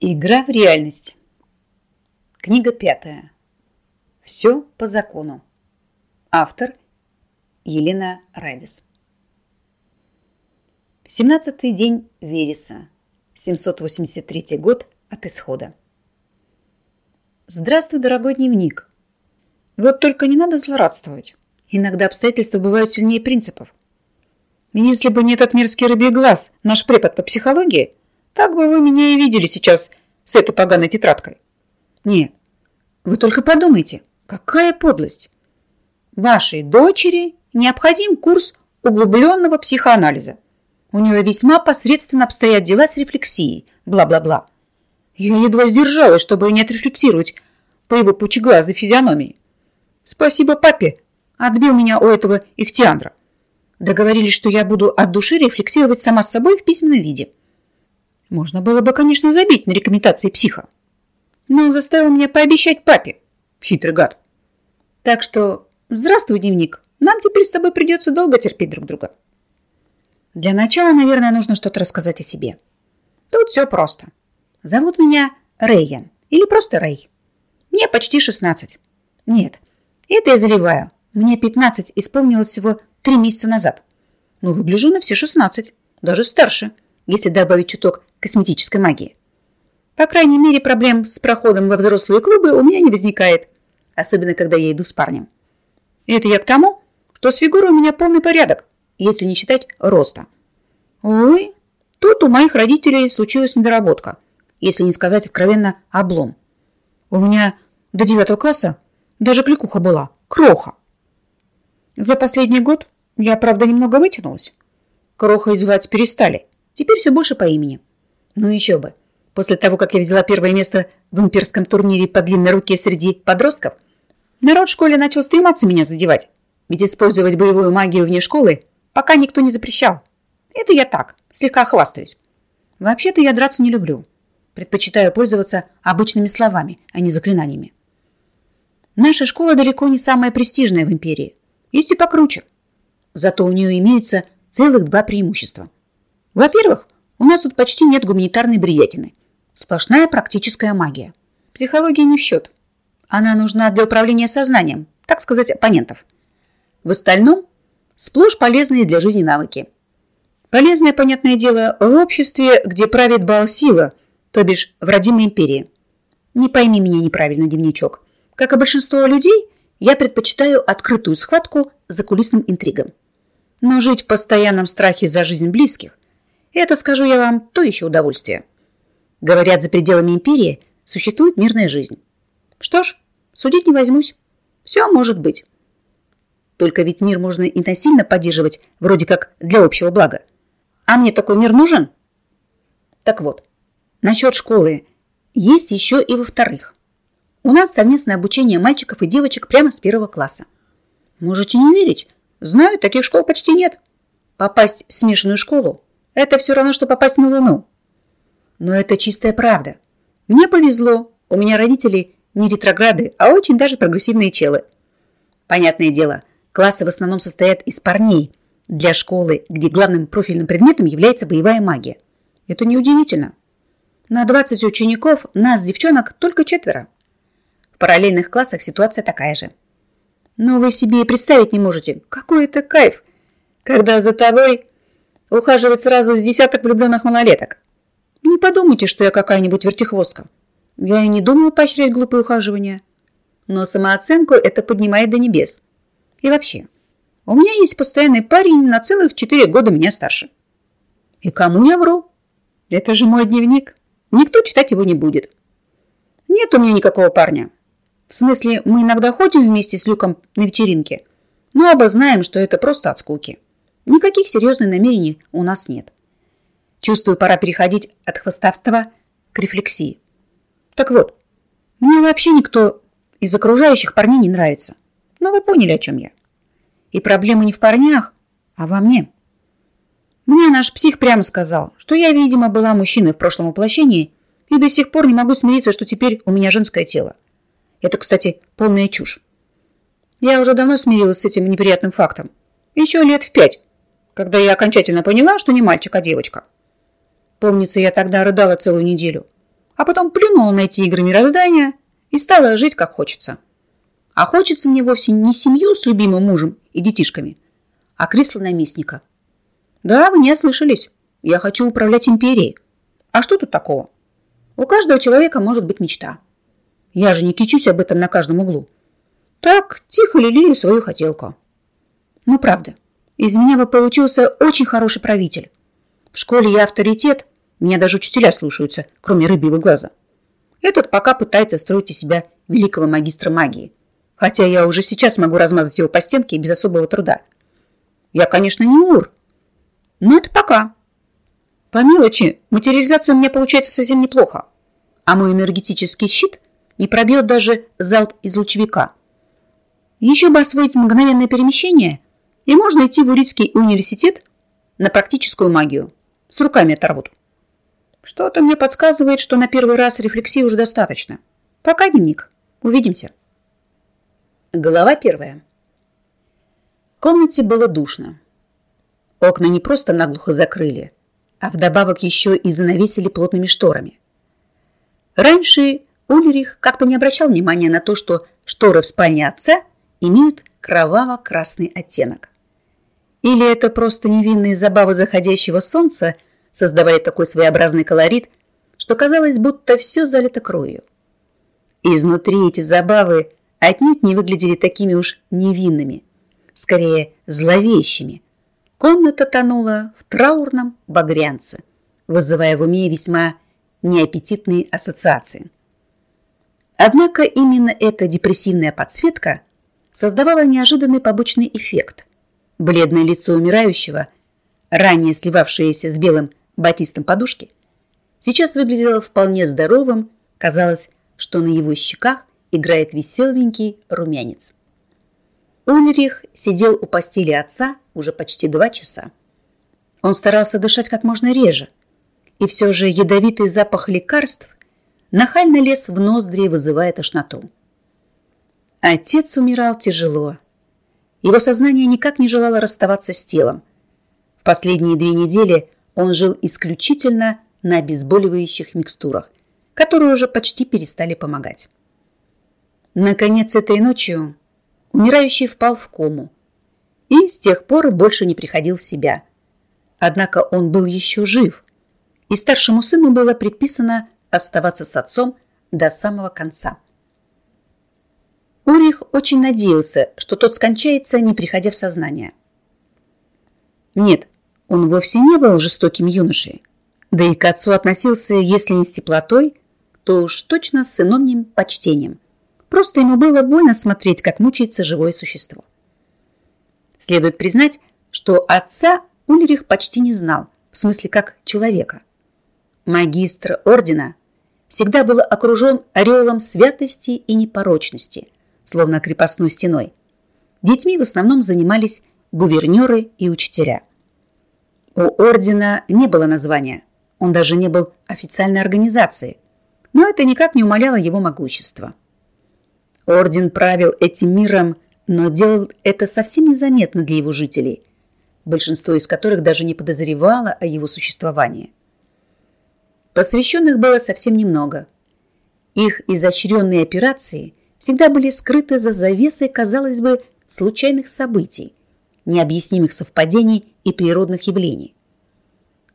Игра в реальность. Книга пятая. Все по закону. Автор Елена Райдес. Семнадцатый день Вереса. 783 год от исхода. Здравствуй, дорогой дневник. Вот только не надо злорадствовать. Иногда обстоятельства бывают сильнее принципов. Если бы не этот мерзкий рыбий глаз, наш препод по психологии – так бы вы меня и видели сейчас с этой поганой тетрадкой. Нет, вы только подумайте, какая подлость. Вашей дочери необходим курс углубленного психоанализа. У нее весьма посредственно обстоят дела с рефлексией, бла-бла-бла. Я едва сдержалась, чтобы не отрефлексировать по его пучеглазой физиономии. Спасибо папе, отбил меня у этого ихтиандра. Договорились, что я буду от души рефлексировать сама с собой в письменном виде. Можно было бы, конечно, забить на рекомендации психа. Но он заставил меня пообещать папе. Хитрый гад. Так что здравствуй, дневник. Нам теперь с тобой придется долго терпеть друг друга. Для начала, наверное, нужно что-то рассказать о себе. Тут все просто. Зовут меня Рейян. Или просто Рей. Мне почти 16. Нет, это я заливаю. Мне 15 исполнилось всего 3 месяца назад. Но выгляжу на все 16. Даже старше, если добавить чуток косметической магии. По крайней мере, проблем с проходом во взрослые клубы у меня не возникает, особенно когда я иду с парнем. И это я к тому, что с фигурой у меня полный порядок, если не считать роста. Ой, тут у моих родителей случилась недоработка, если не сказать откровенно облом. У меня до девятого класса даже кликуха была, кроха. За последний год я, правда, немного вытянулась. Крохой звать перестали, теперь все больше по имени. Ну еще бы. После того, как я взяла первое место в имперском турнире по длинной руке среди подростков, народ в школе начал стрематься меня задевать. Ведь использовать боевую магию вне школы пока никто не запрещал. Это я так, слегка хвастаюсь. Вообще-то я драться не люблю. Предпочитаю пользоваться обычными словами, а не заклинаниями. Наша школа далеко не самая престижная в империи. Есть и покруче. Зато у нее имеются целых два преимущества. Во-первых, у нас тут почти нет гуманитарной бредятины. Сплошная практическая магия. Психология не в счет. Она нужна для управления сознанием, так сказать, оппонентов. В остальном сплошь полезные для жизни навыки. Полезное, понятное дело, в обществе, где правит бал сила, то бишь в родимой империи. Не пойми меня неправильно, дневничок. Как и большинство людей, я предпочитаю открытую схватку за кулисным интригам. Но жить в постоянном страхе за жизнь близких это, скажу я вам, то еще удовольствие. Говорят, за пределами империи существует мирная жизнь. Что ж, судить не возьмусь. Все может быть. Только ведь мир можно и насильно поддерживать, вроде как для общего блага. А мне такой мир нужен? Так вот, насчет школы есть еще и во-вторых. У нас совместное обучение мальчиков и девочек прямо с первого класса. Можете не верить, знаю, таких школ почти нет. Попасть в смешанную школу это все равно, что попасть на Луну. Но это чистая правда. Мне повезло. У меня родители не ретрограды, а очень даже прогрессивные челы. Понятное дело, классы в основном состоят из парней для школы, где главным профильным предметом является боевая магия. Это неудивительно. На 20 учеников нас, девчонок, только четверо. В параллельных классах ситуация такая же. Но вы себе и представить не можете, какой это кайф, когда за тобой ухаживать сразу с десяток влюбленных малолеток. Не подумайте, что я какая-нибудь вертихвостка. Я и не думаю поощрять глупые ухаживания. Но самооценку это поднимает до небес. И вообще, у меня есть постоянный парень на целых четыре года меня старше. И кому я вру? Это же мой дневник. Никто читать его не будет. Нет у меня никакого парня. В смысле, мы иногда ходим вместе с Люком на вечеринке, но оба знаем, что это просто от скуки. Никаких серьезных намерений у нас нет. Чувствую, пора переходить от хвостовства к рефлексии. Так вот, мне вообще никто из окружающих парней не нравится. Но вы поняли, о чем я. И проблема не в парнях, а во мне. Мне наш псих прямо сказал, что я, видимо, была мужчиной в прошлом воплощении и до сих пор не могу смириться, что теперь у меня женское тело. Это, кстати, полная чушь. Я уже давно смирилась с этим неприятным фактом. Еще лет в пять, когда я окончательно поняла, что не мальчик, а девочка. Помнится, я тогда рыдала целую неделю. а потом плюнула на эти игры мироздания и стала жить как хочется. А хочется мне вовсе не семью с любимым мужем и детишками, а кресло наместника. Да, вы не ослышались. Я хочу управлять империей. А что тут такого? У каждого человека может быть мечта. Я же не кичусь об этом на каждом углу. Так, тихо лелею свою хотелку. Ну, правда, из меня бы получился очень хороший правитель. В школе я авторитет, меня даже учителя слушаются, кроме рыбьего глаза. Этот пока пытается строить из себя великого магистра магии. Хотя я уже сейчас могу размазать его по стенке без особого труда. Я, конечно, не ур, но это пока. По мелочи материализация у меня получается совсем неплохо. А мой энергетический щит не пробьет даже залп из лучевика. Еще бы освоить мгновенное перемещение, и можно идти в Урицкий университет на практическую магию. С руками оторвут. Что-то мне подсказывает, что на первый раз рефлексии уже достаточно. Пока, дневник. Увидимся. Глава первая. В комнате было душно. Окна не просто наглухо закрыли, а вдобавок еще и занавесили плотными шторами. Раньше Ульрих как-то не обращал внимания на то, что шторы в спальне отца имеют кроваво-красный оттенок. Или это просто невинные забавы заходящего солнца – создавали такой своеобразный колорит, что казалось, будто все залито кровью. Изнутри эти забавы отнюдь не выглядели такими уж невинными, скорее зловещими. Комната тонула в траурном багрянце, вызывая в уме весьма неаппетитные ассоциации. Однако именно эта депрессивная подсветка создавала неожиданный побочный эффект. Бледное лицо умирающего, ранее сливавшееся с белым батистом подушки, сейчас выглядело вполне здоровым, казалось, что на его щеках играет веселенький румянец. Ульрих сидел у постели отца уже почти два часа. Он старался дышать как можно реже, и все же ядовитый запах лекарств нахально лез в ноздри, вызывая тошноту. Отец умирал тяжело. Его сознание никак не желало расставаться с телом. В последние две недели он жил исключительно на обезболивающих микстурах, которые уже почти перестали помогать. Наконец, этой ночью умирающий впал в кому и с тех пор больше не приходил в себя. Однако он был еще жив, и старшему сыну было предписано оставаться с отцом до самого конца. Урих очень надеялся, что тот скончается, не приходя в сознание. Нет, он вовсе не был жестоким юношей. Да и к отцу относился, если не с теплотой, то уж точно с сыновним почтением. Просто ему было больно смотреть, как мучается живое существо. Следует признать, что отца Ульрих почти не знал, в смысле как человека. Магистр ордена всегда был окружен ореолом святости и непорочности, словно крепостной стеной. Детьми в основном занимались гувернеры и учителя. У ордена не было названия, он даже не был официальной организацией, но это никак не умаляло его могущества. Орден правил этим миром, но делал это совсем незаметно для его жителей, большинство из которых даже не подозревало о его существовании. Посвященных было совсем немного. Их изощренные операции всегда были скрыты за завесой, казалось бы, случайных событий, необъяснимых совпадений и природных явлений.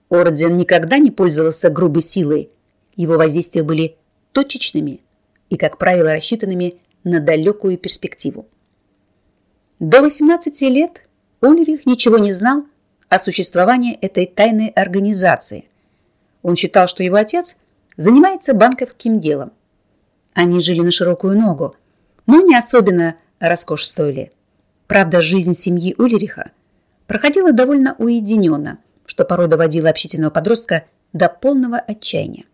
Орден никогда не пользовался грубой силой. Его воздействия были точечными и, как правило, рассчитанными на далекую перспективу. До 18 лет Ульрих ничего не знал о существовании этой тайной организации. Он считал, что его отец занимается банковским делом. Они жили на широкую ногу, но не особенно роскошествовали. Правда, жизнь семьи Ульриха проходила довольно уединенно, что порой доводило общительного подростка до полного отчаяния.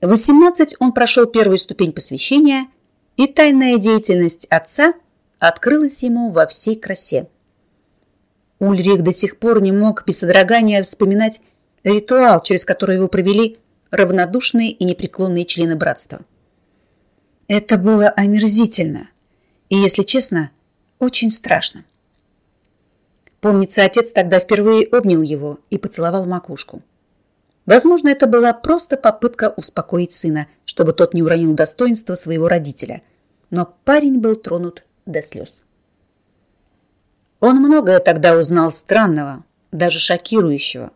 В 18 он прошел первую ступень посвящения, и тайная деятельность отца открылась ему во всей красе. Ульрих до сих пор не мог без содрогания вспоминать ритуал, через который его провели равнодушные и непреклонные члены братства. Это было омерзительно и, если честно, очень страшно. Помнится, отец тогда впервые обнял его и поцеловал макушку. Возможно, это была просто попытка успокоить сына, чтобы тот не уронил достоинства своего родителя. Но парень был тронут до слез. Он многое тогда узнал странного, даже шокирующего.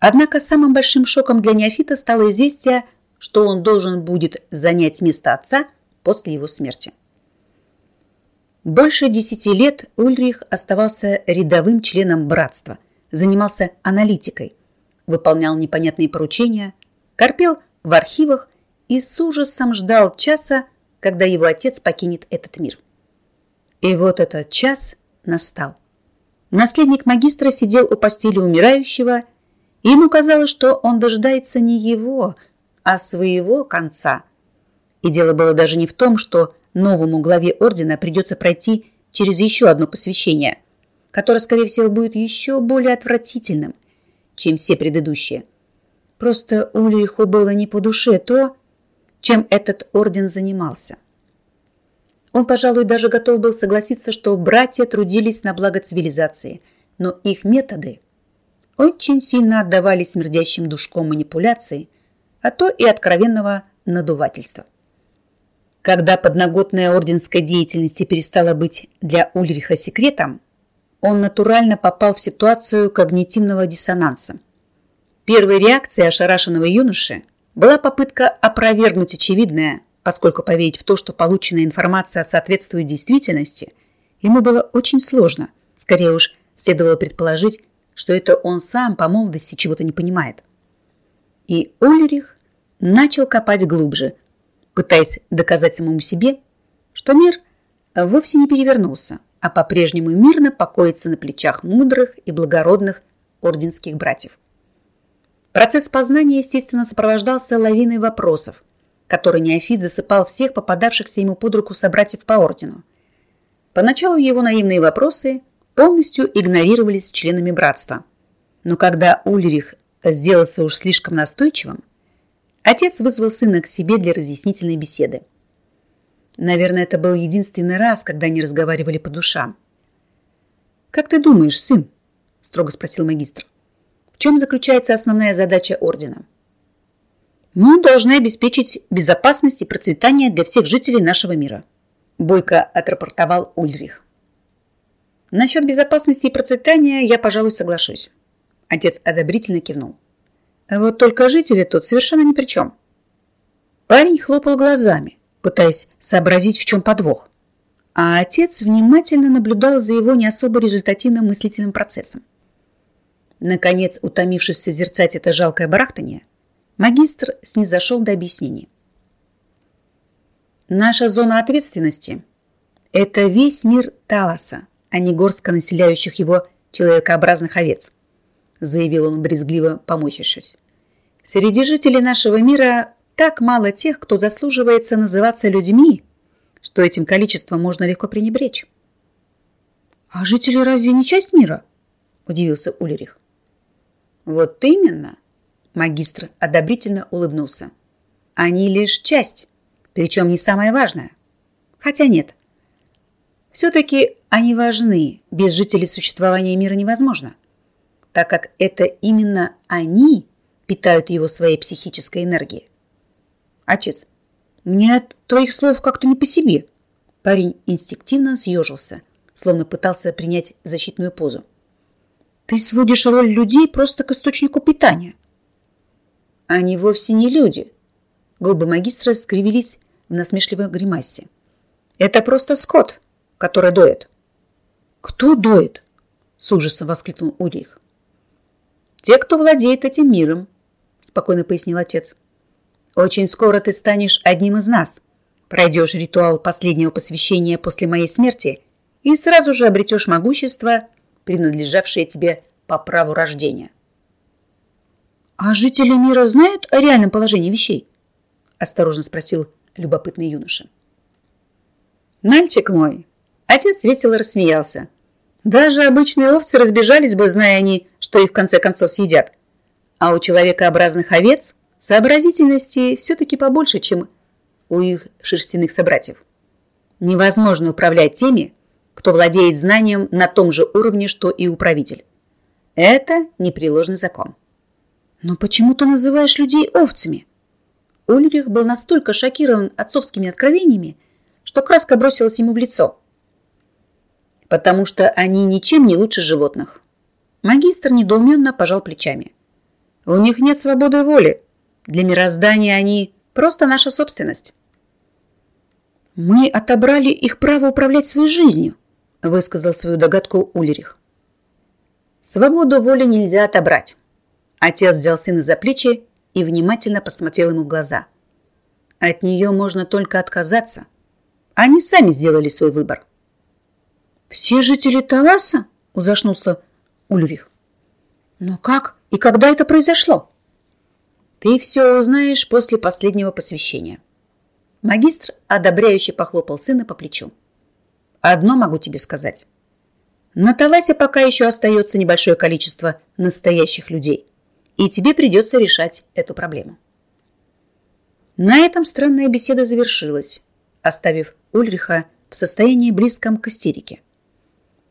Однако самым большим шоком для неофита стало известие, что он должен будет занять место отца после его смерти. Больше десяти лет Ульрих оставался рядовым членом братства, занимался аналитикой, выполнял непонятные поручения, корпел в архивах и с ужасом ждал часа, когда его отец покинет этот мир. И вот этот час настал. Наследник магистра сидел у постели умирающего, и ему казалось, что он дожидается не его, а своего конца. И дело было даже не в том, что новому главе ордена придется пройти через еще одно посвящение, которое, скорее всего, будет еще более отвратительным, чем все предыдущие. Просто Ульриху было не по душе то, чем этот орден занимался. Он, пожалуй, даже готов был согласиться, что братья трудились на благо цивилизации, но их методы очень сильно отдавали смердящим душком манипуляции, а то и откровенного надувательства. Когда подноготная орденской деятельности перестала быть для Ульриха секретом, он натурально попал в ситуацию когнитивного диссонанса. Первой реакцией ошарашенного юноши была попытка опровергнуть очевидное, поскольку поверить в то, что полученная информация соответствует действительности, ему было очень сложно. Скорее уж, следовало предположить, что это он сам по молодости чего-то не понимает. И Ульрих начал копать глубже, пытаясь доказать самому себе, что мир вовсе не перевернулся, а по-прежнему мирно покоится на плечах мудрых и благородных орденских братьев. Процесс познания, естественно, сопровождался лавиной вопросов, который неофит засыпал всех попадавшихся ему под руку собратьев по ордену. Поначалу его наивные вопросы полностью игнорировались членами братства. Но когда Ульрих сделался уж слишком настойчивым, Отец вызвал сына к себе для разъяснительной беседы. Наверное, это был единственный раз, когда они разговаривали по душам. «Как ты думаешь, сын?» – строго спросил магистр. «В чем заключается основная задача ордена?» «Мы должны обеспечить безопасность и процветание для всех жителей нашего мира», – бойко отрапортовал Ульрих. «Насчет безопасности и процветания я, пожалуй, соглашусь». Отец одобрительно кивнул. Вот только жители тут совершенно ни при чем. Парень хлопал глазами, пытаясь сообразить, в чем подвох. А отец внимательно наблюдал за его не особо результативным мыслительным процессом. Наконец, утомившись созерцать это жалкое барахтание, магистр снизошел до объяснений. Наша зона ответственности – это весь мир Таласа, а не горстка населяющих его человекообразных овец – заявил он брезгливо помочившись. Среди жителей нашего мира так мало тех, кто заслуживается называться людьми, что этим количеством можно легко пренебречь. «А жители разве не часть мира?» – удивился Улерих. «Вот именно!» – магистр одобрительно улыбнулся. «Они лишь часть, причем не самое важное. Хотя нет. Все-таки они важны, без жителей существования мира невозможно так как это именно они питают его своей психической энергией. Отец, мне от твоих слов как-то не по себе. Парень инстинктивно съежился, словно пытался принять защитную позу. Ты сводишь роль людей просто к источнику питания. Они вовсе не люди. Губы магистра скривились в насмешливой гримасе. Это просто скот, который доет. Кто доет? С ужасом воскликнул Урих. Те, кто владеет этим миром, спокойно пояснил отец. Очень скоро ты станешь одним из нас. Пройдешь ритуал последнего посвящения после моей смерти и сразу же обретешь могущество, принадлежавшее тебе по праву рождения. «А жители мира знают о реальном положении вещей?» – осторожно спросил любопытный юноша. «Мальчик мой!» – отец весело рассмеялся. «Даже обычные овцы разбежались бы, зная они, что их в конце концов съедят. А у человекообразных овец сообразительности все-таки побольше, чем у их шерстяных собратьев. Невозможно управлять теми, кто владеет знанием на том же уровне, что и управитель. Это непреложный закон. Но почему ты называешь людей овцами? Ульрих был настолько шокирован отцовскими откровениями, что краска бросилась ему в лицо. Потому что они ничем не лучше животных. Магистр недоуменно пожал плечами. У них нет свободы воли. Для мироздания они просто наша собственность. Мы отобрали их право управлять своей жизнью, высказал свою догадку Ульрих. Свободу воли нельзя отобрать. Отец взял сына за плечи и внимательно посмотрел ему в глаза. От нее можно только отказаться. Они сами сделали свой выбор. «Все жители Таласа?» – узашнулся Ульрих. «Но как и когда это произошло?» «Ты все узнаешь после последнего посвящения». Магистр одобряюще похлопал сына по плечу. «Одно могу тебе сказать. На Таласе пока еще остается небольшое количество настоящих людей, и тебе придется решать эту проблему. На этом странная беседа завершилась, оставив Ульриха в состоянии близком к истерике.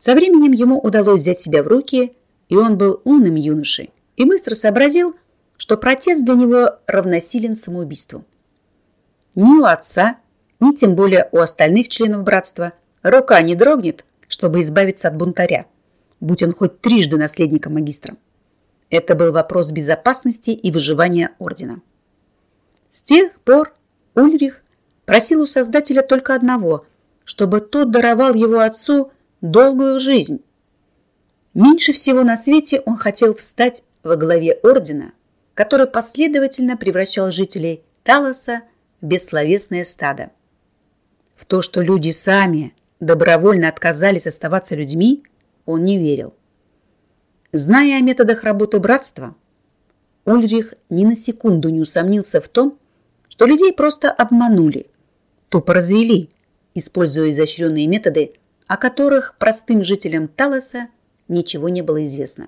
Со временем ему удалось взять себя в руки, и он был умным юношей и быстро сообразил, что протест для него равносилен самоубийству. Ни у отца, ни тем более у остальных членов братства рука не дрогнет, чтобы избавиться от бунтаря, будь он хоть трижды наследником магистра. Это был вопрос безопасности и выживания ордена. С тех пор Ульрих просил у Создателя только одного, чтобы тот даровал его отцу долгую жизнь. Меньше всего на свете он хотел встать во главе ордена, который последовательно превращал жителей Талоса в бессловесное стадо. В то, что люди сами добровольно отказались оставаться людьми, он не верил. Зная о методах работы братства, Ульрих ни на секунду не усомнился в том, что людей просто обманули, тупо развели, используя изощренные методы, о которых простым жителям Талоса ничего не было известно.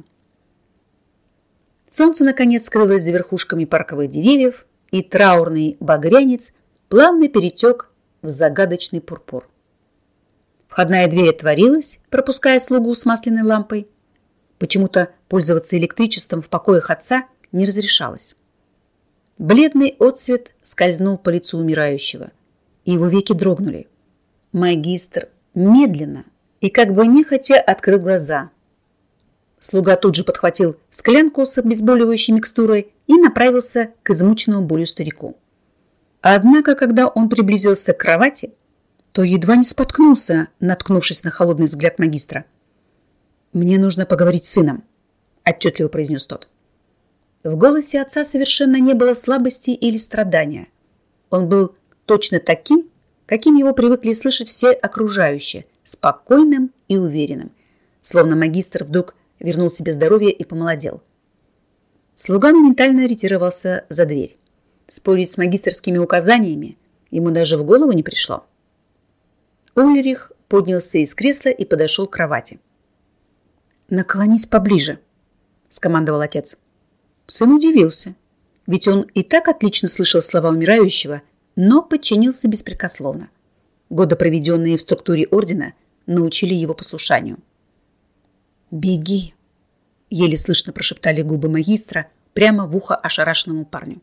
Солнце, наконец, скрылось за верхушками парковых деревьев, и траурный багрянец плавно перетек в загадочный пурпур. Входная дверь отворилась, пропуская слугу с масляной лампой. Почему-то пользоваться электричеством в покоях отца не разрешалось. Бледный отцвет скользнул по лицу умирающего, и его веки дрогнули. Магистр медленно и как бы нехотя открыл глаза. Слуга тут же подхватил склянку с обезболивающей микстурой и направился к измученному болью старику. Однако, когда он приблизился к кровати, то едва не споткнулся, наткнувшись на холодный взгляд магистра. «Мне нужно поговорить с сыном», – отчетливо произнес тот. В голосе отца совершенно не было слабости или страдания. Он был точно таким, каким его привыкли слышать все окружающие, спокойным и уверенным, словно магистр вдруг вернул себе здоровье и помолодел. Слуга моментально ретировался за дверь. Спорить с магистрскими указаниями ему даже в голову не пришло. Ульрих поднялся из кресла и подошел к кровати. «Наклонись поближе», – скомандовал отец. Сын удивился, ведь он и так отлично слышал слова умирающего, но подчинился беспрекословно. Годы, проведенные в структуре ордена, научили его послушанию. «Беги!» – еле слышно прошептали губы магистра прямо в ухо ошарашенному парню.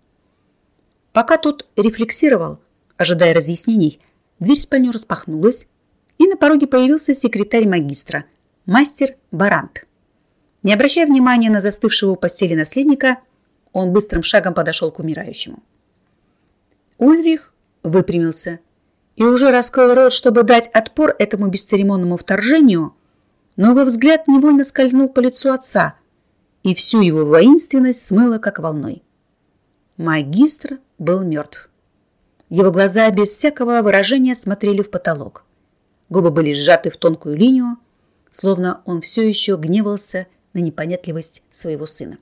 Пока тот рефлексировал, ожидая разъяснений, Дверь спальню распахнулась, и на пороге появился секретарь магистра, мастер Барант. Не обращая внимания на застывшего у постели наследника, он быстрым шагом подошел к умирающему. Ульрих выпрямился и уже раскрыл рот, чтобы дать отпор этому бесцеремонному вторжению, но его взгляд невольно скользнул по лицу отца, и всю его воинственность смыло как волной. Магистр был мертв. Его глаза без всякого выражения смотрели в потолок. Губы были сжаты в тонкую линию, словно он все еще гневался на непонятливость своего сына.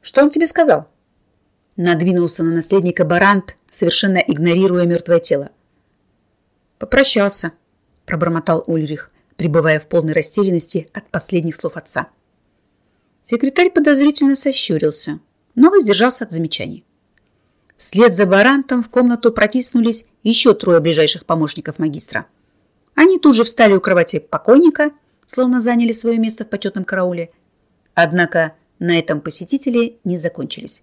«Что он тебе сказал?» Надвинулся на наследника Барант, совершенно игнорируя мертвое тело. «Попрощался», – пробормотал Ульрих, пребывая в полной растерянности от последних слов отца. Секретарь подозрительно сощурился, но воздержался от замечаний. Вслед за Барантом в комнату протиснулись еще трое ближайших помощников магистра. Они тут же встали у кровати покойника, словно заняли свое место в почетном карауле. Однако на этом посетители не закончились.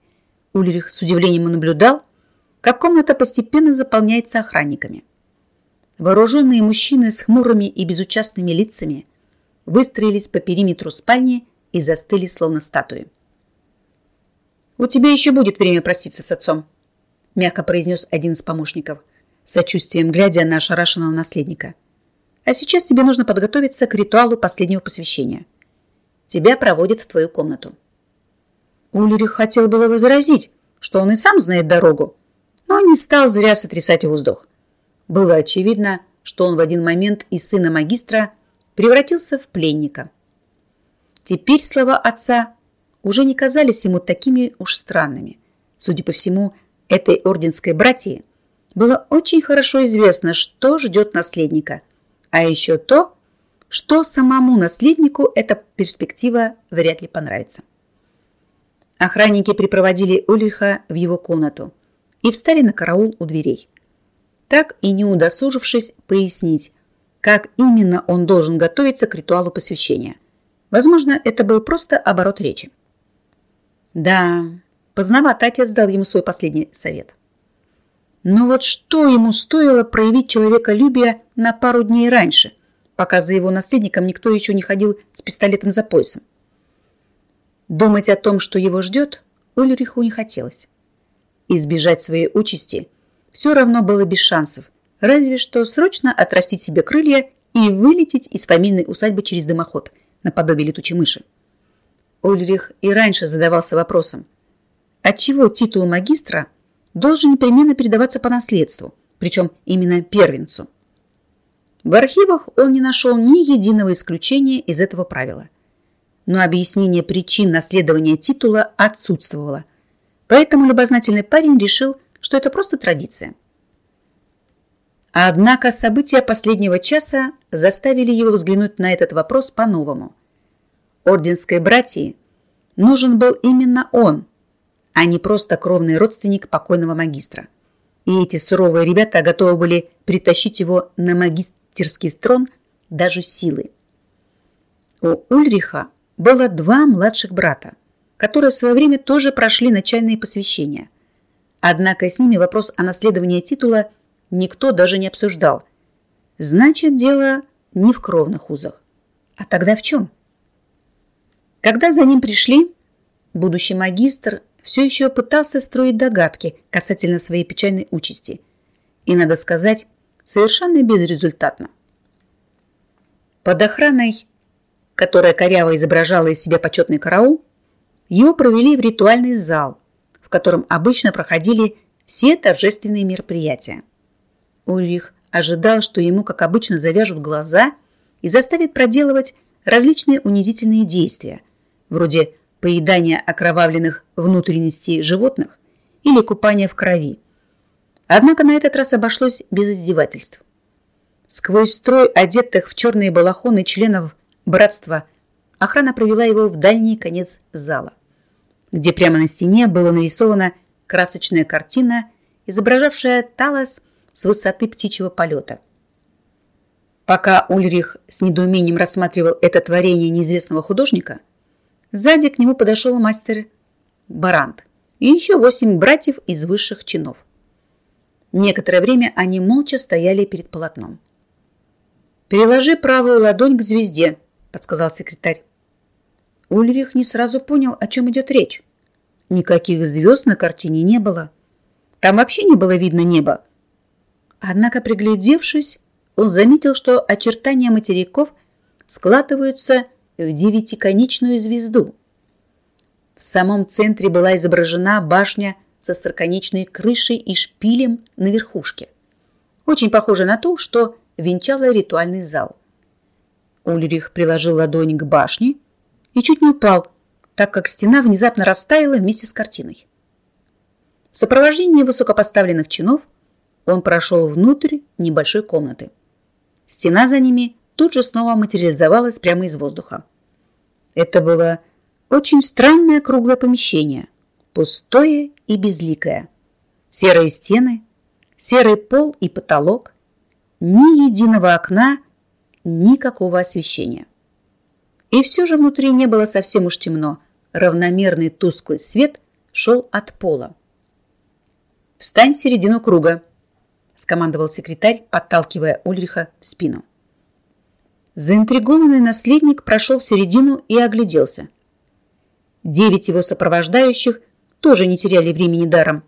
Ульрих с удивлением наблюдал, как комната постепенно заполняется охранниками. Вооруженные мужчины с хмурыми и безучастными лицами выстроились по периметру спальни и застыли, словно статуи. «У тебя еще будет время проститься с отцом», – мягко произнес один из помощников, сочувствием глядя на ошарашенного наследника. «А сейчас тебе нужно подготовиться к ритуалу последнего посвящения. Тебя проводят в твою комнату». Ульрих хотел было возразить, что он и сам знает дорогу, но не стал зря сотрясать воздух. Было очевидно, что он в один момент из сына магистра превратился в пленника. Теперь слова отца уже не казались ему такими уж странными. Судя по всему, этой орденской братье было очень хорошо известно, что ждет наследника, а еще то, что самому наследнику эта перспектива вряд ли понравится. Охранники припроводили Ульриха в его комнату и встали на караул у дверей. Так и не удосужившись пояснить, как именно он должен готовиться к ритуалу посвящения. Возможно, это был просто оборот речи. Да, поздновато отец дал ему свой последний совет. Но вот что ему стоило проявить человеколюбие на пару дней раньше, пока за его наследником никто еще не ходил с пистолетом за поясом? Думать о том, что его ждет, Ульриху не хотелось. Избежать своей участи все равно было без шансов, разве что срочно отрастить себе крылья и вылететь из фамильной усадьбы через дымоход, наподобие летучей мыши. Ульрих и раньше задавался вопросом, отчего титул магистра должен непременно передаваться по наследству, причем именно первенцу. В архивах он не нашел ни единого исключения из этого правила. Но объяснение причин наследования титула отсутствовало. Поэтому любознательный парень решил, что это просто традиция. Однако события последнего часа заставили его взглянуть на этот вопрос по-новому орденской братьи нужен был именно он, а не просто кровный родственник покойного магистра. И эти суровые ребята готовы были притащить его на магистерский строн даже силы. У Ульриха было два младших брата, которые в свое время тоже прошли начальные посвящения. Однако с ними вопрос о наследовании титула никто даже не обсуждал. Значит, дело не в кровных узах. А тогда в чем? Когда за ним пришли, будущий магистр все еще пытался строить догадки касательно своей печальной участи. И, надо сказать, совершенно безрезультатно. Под охраной, которая коряво изображала из себя почетный караул, его провели в ритуальный зал, в котором обычно проходили все торжественные мероприятия. Ульрих ожидал, что ему, как обычно, завяжут глаза и заставят проделывать различные унизительные действия – вроде поедания окровавленных внутренностей животных или купания в крови. Однако на этот раз обошлось без издевательств. Сквозь строй одетых в черные балахоны членов братства охрана провела его в дальний конец зала, где прямо на стене была нарисована красочная картина, изображавшая Талос с высоты птичьего полета. Пока Ульрих с недоумением рассматривал это творение неизвестного художника, Сзади к нему подошел мастер Барант и еще восемь братьев из высших чинов. Некоторое время они молча стояли перед полотном. «Переложи правую ладонь к звезде», — подсказал секретарь. Ульрих не сразу понял, о чем идет речь. Никаких звезд на картине не было. Там вообще не было видно неба. Однако, приглядевшись, он заметил, что очертания материков складываются в девятиконечную звезду. В самом центре была изображена башня со строконечной крышей и шпилем на верхушке. Очень похоже на то, что венчала ритуальный зал. Ульрих приложил ладонь к башне и чуть не упал, так как стена внезапно растаяла вместе с картиной. В сопровождении высокопоставленных чинов он прошел внутрь небольшой комнаты. Стена за ними тут же снова материализовалась прямо из воздуха. Это было очень странное круглое помещение, пустое и безликое. Серые стены, серый пол и потолок, ни единого окна, никакого освещения. И все же внутри не было совсем уж темно, равномерный тусклый свет шел от пола. «Встань в середину круга», – скомандовал секретарь, подталкивая Ульриха в спину. Заинтригованный наследник прошел в середину и огляделся. Девять его сопровождающих тоже не теряли времени даром.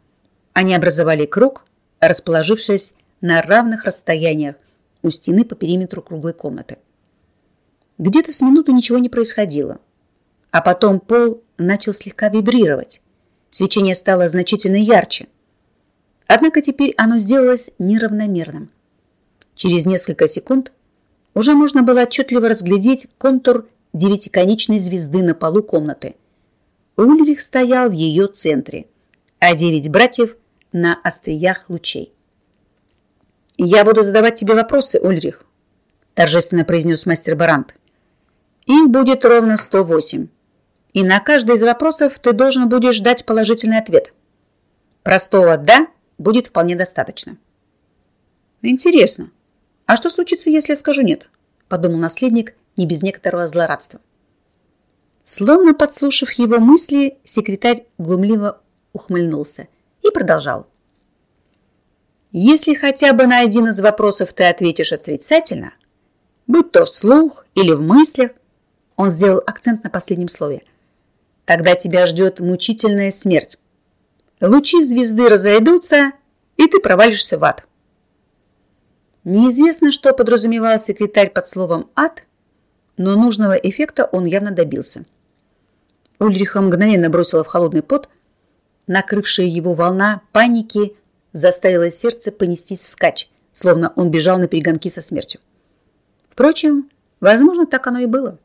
Они образовали круг, расположившись на равных расстояниях у стены по периметру круглой комнаты. Где-то с минуту ничего не происходило. А потом пол начал слегка вибрировать. Свечение стало значительно ярче. Однако теперь оно сделалось неравномерным. Через несколько секунд уже можно было отчетливо разглядеть контур девятиконечной звезды на полу комнаты. Ульрих стоял в ее центре, а девять братьев на остриях лучей. «Я буду задавать тебе вопросы, Ульрих», – торжественно произнес мастер Барант. «Их будет ровно 108, и на каждый из вопросов ты должен будешь дать положительный ответ. Простого «да» будет вполне достаточно». «Интересно, а что случится, если я скажу «нет»?» – подумал наследник не без некоторого злорадства. Словно подслушав его мысли, секретарь глумливо ухмыльнулся и продолжал. Если хотя бы на один из вопросов ты ответишь отрицательно, будь то вслух или в мыслях, он сделал акцент на последнем слове, тогда тебя ждет мучительная смерть. Лучи звезды разойдутся, и ты провалишься в ад. Неизвестно, что подразумевал секретарь под словом «ад», но нужного эффекта он явно добился. Ульриха мгновенно бросила в холодный пот, накрывшая его волна паники заставила сердце понестись вскачь, словно он бежал на перегонки со смертью. Впрочем, возможно, так оно и было.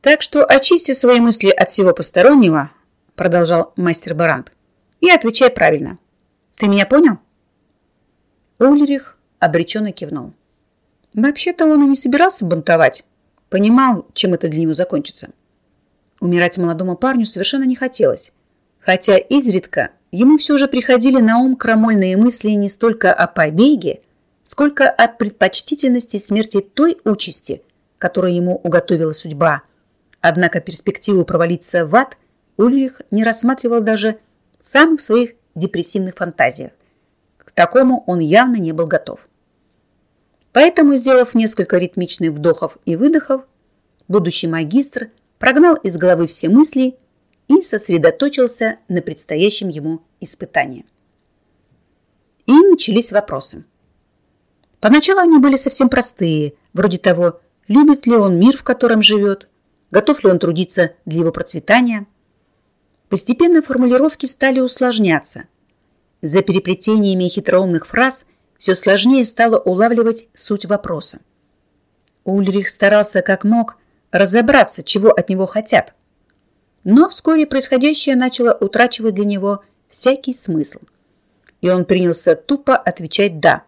«Так что очисти свои мысли от всего постороннего», продолжал мастер Барант, «и отвечай правильно. Ты меня понял?» Ульрих обреченно кивнул. Вообще-то он и не собирался бунтовать, понимал, чем это для него закончится. Умирать молодому парню совершенно не хотелось, хотя изредка ему все же приходили на ум крамольные мысли не столько о побеге, сколько о предпочтительности смерти той участи, которую ему уготовила судьба. Однако перспективу провалиться в ад Ульрих не рассматривал даже в самых своих депрессивных фантазиях. К такому он явно не был готов. Поэтому, сделав несколько ритмичных вдохов и выдохов, будущий магистр прогнал из головы все мысли и сосредоточился на предстоящем ему испытании. И начались вопросы. Поначалу они были совсем простые, вроде того, любит ли он мир, в котором живет, готов ли он трудиться для его процветания. Постепенно формулировки стали усложняться. За переплетениями хитроумных фраз все сложнее стало улавливать суть вопроса. Ульрих старался как мог разобраться, чего от него хотят – но вскоре происходящее начало утрачивать для него всякий смысл. И он принялся тупо отвечать «да»,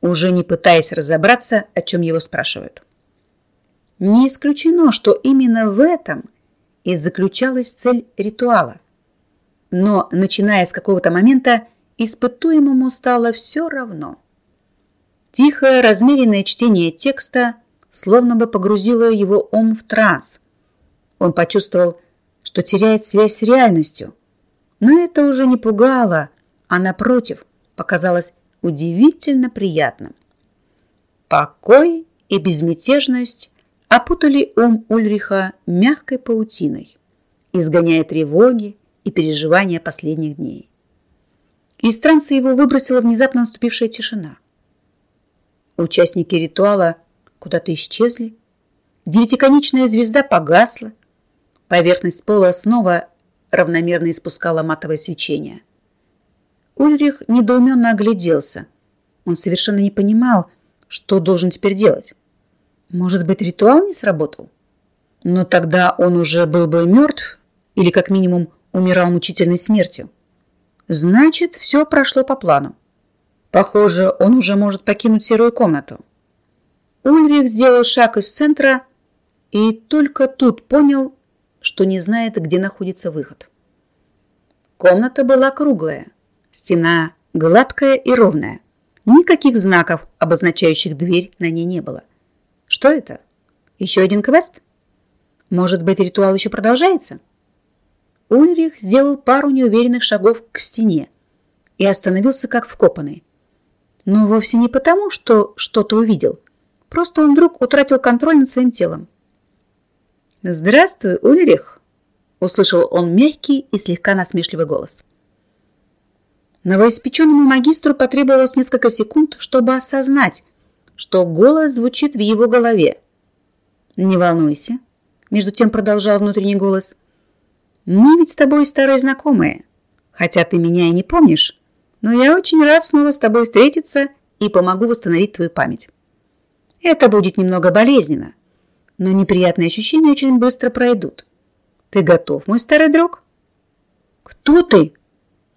уже не пытаясь разобраться, о чем его спрашивают. Не исключено, что именно в этом и заключалась цель ритуала. Но, начиная с какого-то момента, испытуемому стало все равно. Тихое, размеренное чтение текста словно бы погрузило его ум в транс. Он почувствовал, что теряет связь с реальностью. Но это уже не пугало, а напротив, показалось удивительно приятным. Покой и безмятежность опутали ум Ульриха мягкой паутиной, изгоняя тревоги и переживания последних дней. Из транса его выбросила внезапно наступившая тишина. Участники ритуала куда-то исчезли, девятиконечная звезда погасла, Поверхность пола снова равномерно испускала матовое свечение. Ульрих недоуменно огляделся. Он совершенно не понимал, что должен теперь делать. Может быть, ритуал не сработал? Но тогда он уже был бы мертв или, как минимум, умирал мучительной смертью. Значит, все прошло по плану. Похоже, он уже может покинуть серую комнату. Ульрих сделал шаг из центра и только тут понял, что не знает, где находится выход. Комната была круглая, стена гладкая и ровная. Никаких знаков, обозначающих дверь, на ней не было. Что это? Еще один квест? Может быть, ритуал еще продолжается? Ульрих сделал пару неуверенных шагов к стене и остановился как вкопанный. Но вовсе не потому, что что-то увидел. Просто он вдруг утратил контроль над своим телом. «Здравствуй, Ульрих!» – услышал он мягкий и слегка насмешливый голос. Новоиспеченному магистру потребовалось несколько секунд, чтобы осознать, что голос звучит в его голове. «Не волнуйся», – между тем продолжал внутренний голос. «Мы ведь с тобой старые знакомые, хотя ты меня и не помнишь, но я очень рад снова с тобой встретиться и помогу восстановить твою память. Это будет немного болезненно, но неприятные ощущения очень быстро пройдут. Ты готов, мой старый друг?» «Кто ты?»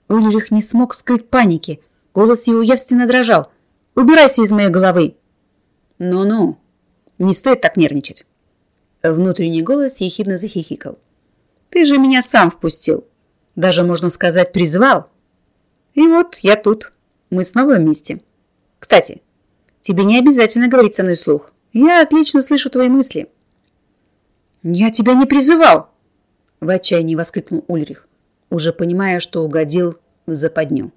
Ульрих не смог скрыть паники. Голос его явственно дрожал. «Убирайся из моей головы!» «Ну-ну, не стоит так нервничать!» Внутренний голос ехидно захихикал. «Ты же меня сам впустил. Даже, можно сказать, призвал. И вот я тут. Мы снова вместе. Кстати, тебе не обязательно говорить со мной вслух. Я отлично слышу твои мысли». «Я тебя не призывал!» В отчаянии воскликнул Ульрих уже понимая, что угодил в западню.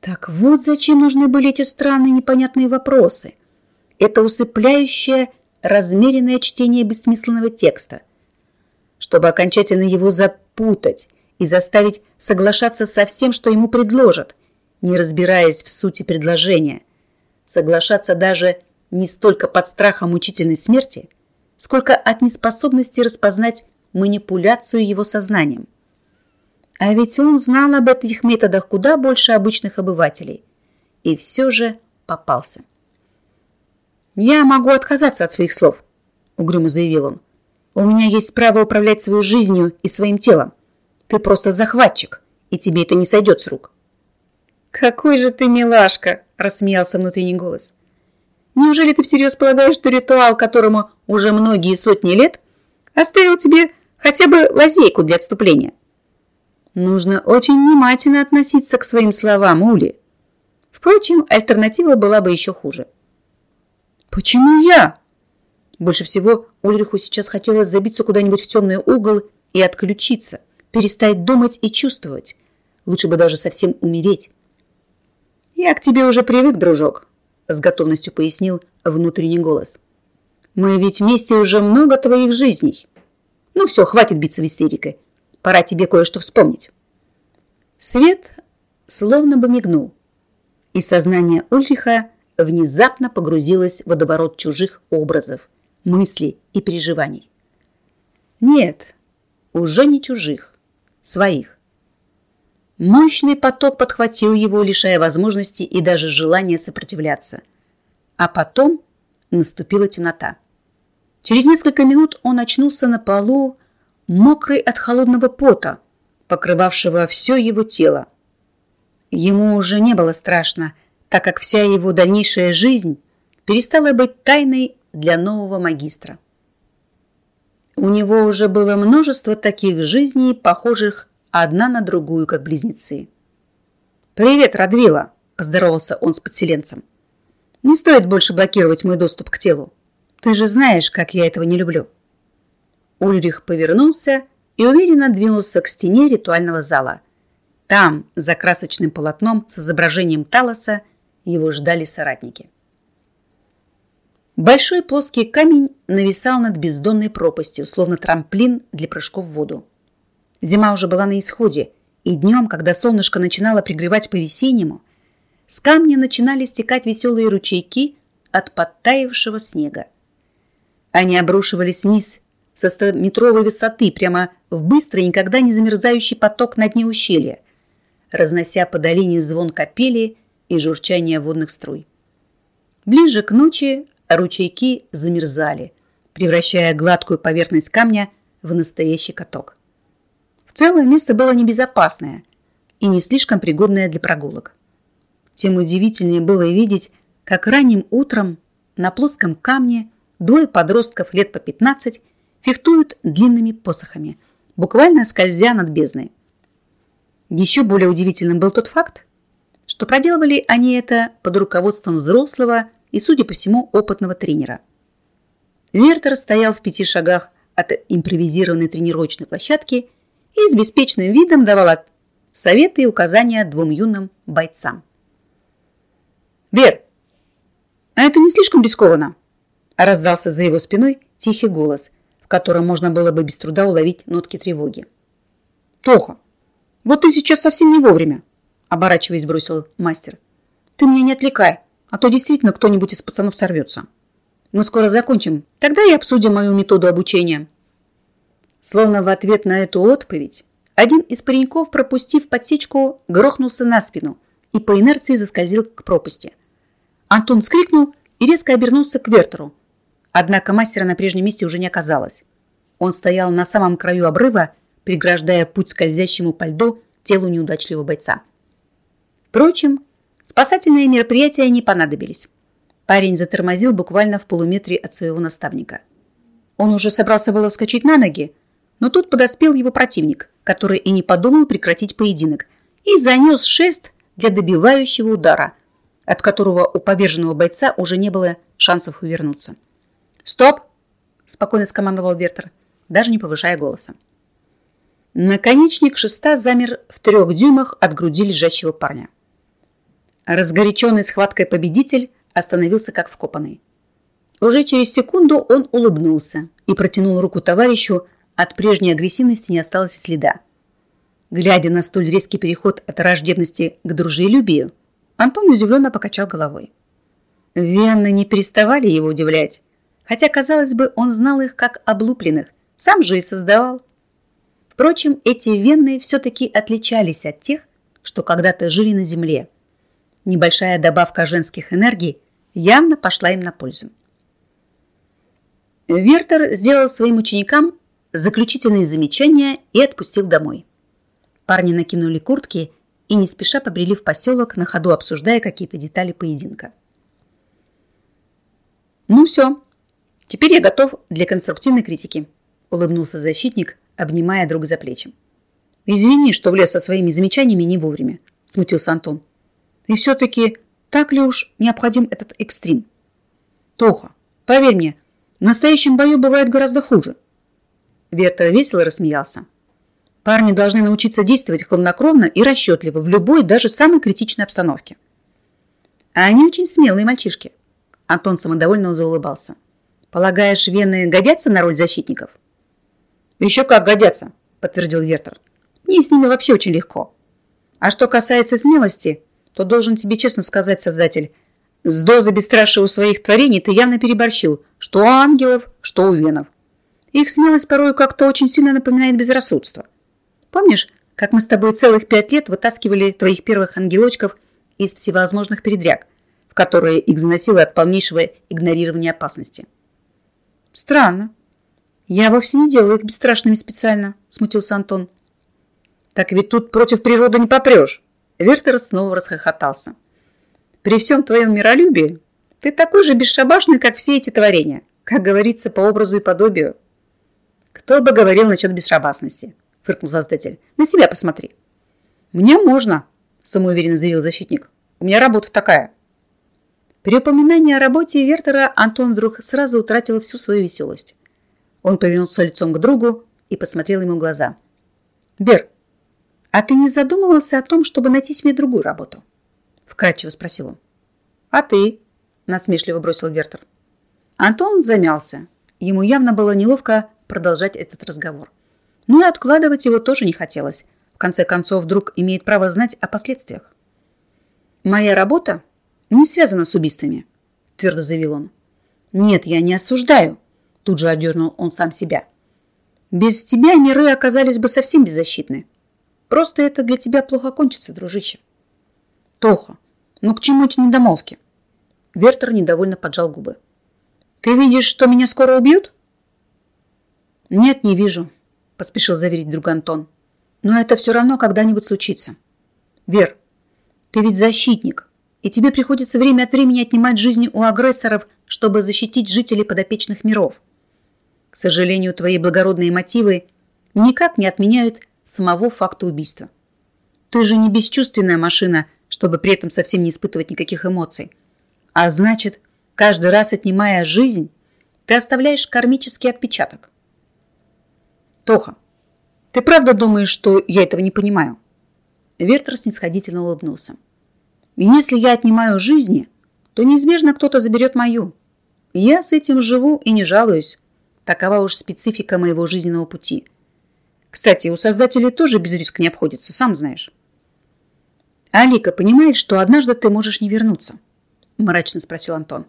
Так вот зачем нужны были эти странные непонятные вопросы. Это усыпляющее, размеренное чтение бессмысленного текста. Чтобы окончательно его запутать и заставить соглашаться со всем, что ему предложат, не разбираясь в сути предложения. Соглашаться даже не столько под страхом мучительной смерти, сколько от неспособности распознать манипуляцию его сознанием. А ведь он знал об этих методах куда больше обычных обывателей. И все же попался. «Я могу отказаться от своих слов», — угрюмо заявил он. «У меня есть право управлять своей жизнью и своим телом. Ты просто захватчик, и тебе это не сойдет с рук». «Какой же ты милашка!» — рассмеялся внутренний голос. «Неужели ты всерьез полагаешь, что ритуал, которому уже многие сотни лет, оставил тебе хотя бы лазейку для отступления?» Нужно очень внимательно относиться к своим словам, Ули. Впрочем, альтернатива была бы еще хуже. «Почему я?» Больше всего Ульриху сейчас хотелось забиться куда-нибудь в темный угол и отключиться, перестать думать и чувствовать. Лучше бы даже совсем умереть. «Я к тебе уже привык, дружок», — с готовностью пояснил внутренний голос. «Мы ведь вместе уже много твоих жизней. Ну все, хватит биться в истерикой. Пора тебе кое-что вспомнить. Свет словно бы мигнул, и сознание Ульриха внезапно погрузилось в водоворот чужих образов, мыслей и переживаний. Нет, уже не чужих, своих. Мощный поток подхватил его, лишая возможности и даже желания сопротивляться. А потом наступила темнота. Через несколько минут он очнулся на полу мокрый от холодного пота, покрывавшего все его тело. Ему уже не было страшно, так как вся его дальнейшая жизнь перестала быть тайной для нового магистра. У него уже было множество таких жизней, похожих одна на другую, как близнецы. «Привет, Радвила!» – поздоровался он с подселенцем. «Не стоит больше блокировать мой доступ к телу. Ты же знаешь, как я этого не люблю». Ульрих повернулся и уверенно двинулся к стене ритуального зала. Там, за красочным полотном с изображением Талоса, его ждали соратники. Большой плоский камень нависал над бездонной пропастью, словно трамплин для прыжков в воду. Зима уже была на исходе, и днем, когда солнышко начинало пригревать по-весеннему, с камня начинали стекать веселые ручейки от подтаявшего снега. Они обрушивались вниз со стометровой высоты прямо в быстрый, никогда не замерзающий поток на дне ущелья, разнося по долине звон капели и журчание водных струй. Ближе к ночи ручейки замерзали, превращая гладкую поверхность камня в настоящий каток. В целом место было небезопасное и не слишком пригодное для прогулок. Тем удивительнее было видеть, как ранним утром на плоском камне двое подростков лет по 15 фехтуют длинными посохами, буквально скользя над бездной. Еще более удивительным был тот факт, что проделывали они это под руководством взрослого и, судя по всему, опытного тренера. Вертер стоял в пяти шагах от импровизированной тренировочной площадки и с беспечным видом давала советы и указания двум юным бойцам. «Вер, а это не слишком рискованно?» раздался за его спиной тихий голос, в котором можно было бы без труда уловить нотки тревоги. «Тоха, вот ты сейчас совсем не вовремя!» оборачиваясь, бросил мастер. «Ты меня не отвлекай, а то действительно кто-нибудь из пацанов сорвется. Мы скоро закончим, тогда и обсудим мою методу обучения». Словно в ответ на эту отповедь, один из пареньков, пропустив подсечку, грохнулся на спину и по инерции заскользил к пропасти. Антон вскрикнул и резко обернулся к Вертеру. Однако мастера на прежнем месте уже не оказалось. Он стоял на самом краю обрыва, преграждая путь скользящему по льду телу неудачливого бойца. Впрочем, спасательные мероприятия не понадобились. Парень затормозил буквально в полуметре от своего наставника. Он уже собрался было вскочить на ноги, но тут подоспел его противник, который и не подумал прекратить поединок, и занес шест для добивающего удара, от которого у поверженного бойца уже не было шансов увернуться. «Стоп!» – спокойно скомандовал Вертер, даже не повышая голоса. Наконечник шеста замер в трех дюймах от груди лежащего парня. Разгоряченный схваткой победитель остановился как вкопанный. Уже через секунду он улыбнулся и протянул руку товарищу, от прежней агрессивности не осталось и следа. Глядя на столь резкий переход от враждебности к дружелюбию, Антон удивленно покачал головой. Вены не переставали его удивлять, хотя, казалось бы, он знал их как облупленных, сам же и создавал. Впрочем, эти вены все-таки отличались от тех, что когда-то жили на Земле. Небольшая добавка женских энергий явно пошла им на пользу. Вертер сделал своим ученикам заключительные замечания и отпустил домой. Парни накинули куртки и не спеша побрели в поселок, на ходу обсуждая какие-то детали поединка. «Ну все, теперь я готов для конструктивной критики», улыбнулся защитник, обнимая друга за плечи. «Извини, что влез со своими замечаниями не вовремя», смутился Антон. «И все-таки так ли уж необходим этот экстрим?» «Тоха, поверь мне, в настоящем бою бывает гораздо хуже», Вертер весело рассмеялся. Парни должны научиться действовать хладнокровно и расчетливо в любой, даже самой критичной обстановке. А они очень смелые мальчишки. Антон самодовольно заулыбался. Полагаешь, вены годятся на роль защитников? Еще как годятся, подтвердил Вертер. Мне с ними вообще очень легко. А что касается смелости, то должен тебе честно сказать, создатель, с дозой бесстрашия у своих творений ты явно переборщил, что у ангелов, что у венов. Их смелость порой как-то очень сильно напоминает безрассудство. Помнишь, как мы с тобой целых пять лет вытаскивали твоих первых ангелочков из всевозможных передряг, в которые их заносило от полнейшего игнорирования опасности? Странно. Я вовсе не делаю их бесстрашными специально, смутился Антон. Так ведь тут против природы не попрешь. Вертер снова расхохотался. При всем твоем миролюбии ты такой же бесшабашный, как все эти творения, как говорится, по образу и подобию. Кто бы говорил насчет бесшабасности? Фыркнул создатель. На себя посмотри. Мне можно, самоуверенно заявил защитник. У меня работа такая. При упоминании о работе Вертера Антон вдруг сразу утратил всю свою веселость. Он повернулся лицом к другу и посмотрел ему в глаза. «Бер, а ты не задумывался о том, чтобы найти себе другую работу?» Вкратчиво спросил он. «А ты?» – насмешливо бросил Вертер. Антон замялся. Ему явно было неловко продолжать этот разговор. Ну и откладывать его тоже не хотелось. В конце концов, друг имеет право знать о последствиях. «Моя работа не связана с убийствами», – твердо заявил он. «Нет, я не осуждаю», – тут же одернул он сам себя. «Без тебя миры оказались бы совсем беззащитны. Просто это для тебя плохо кончится, дружище». «Тоха, ну к чему эти недомолвки?» Вертер недовольно поджал губы. «Ты видишь, что меня скоро убьют?» «Нет, не вижу», – поспешил заверить друг Антон. «Но это все равно когда-нибудь случится. Вер, ты ведь защитник, и тебе приходится время от времени отнимать жизни у агрессоров, чтобы защитить жителей подопечных миров. К сожалению, твои благородные мотивы никак не отменяют самого факта убийства. Ты же не бесчувственная машина, чтобы при этом совсем не испытывать никаких эмоций. А значит, каждый раз отнимая жизнь, ты оставляешь кармический отпечаток. Тоха, ты правда думаешь, что я этого не понимаю? Вертер снисходительно улыбнулся. Если я отнимаю жизни, то неизбежно кто-то заберет мою. Я с этим живу и не жалуюсь. Такова уж специфика моего жизненного пути. Кстати, у создателей тоже без риска не обходится, сам знаешь. Алика понимает, что однажды ты можешь не вернуться? Мрачно спросил Антон.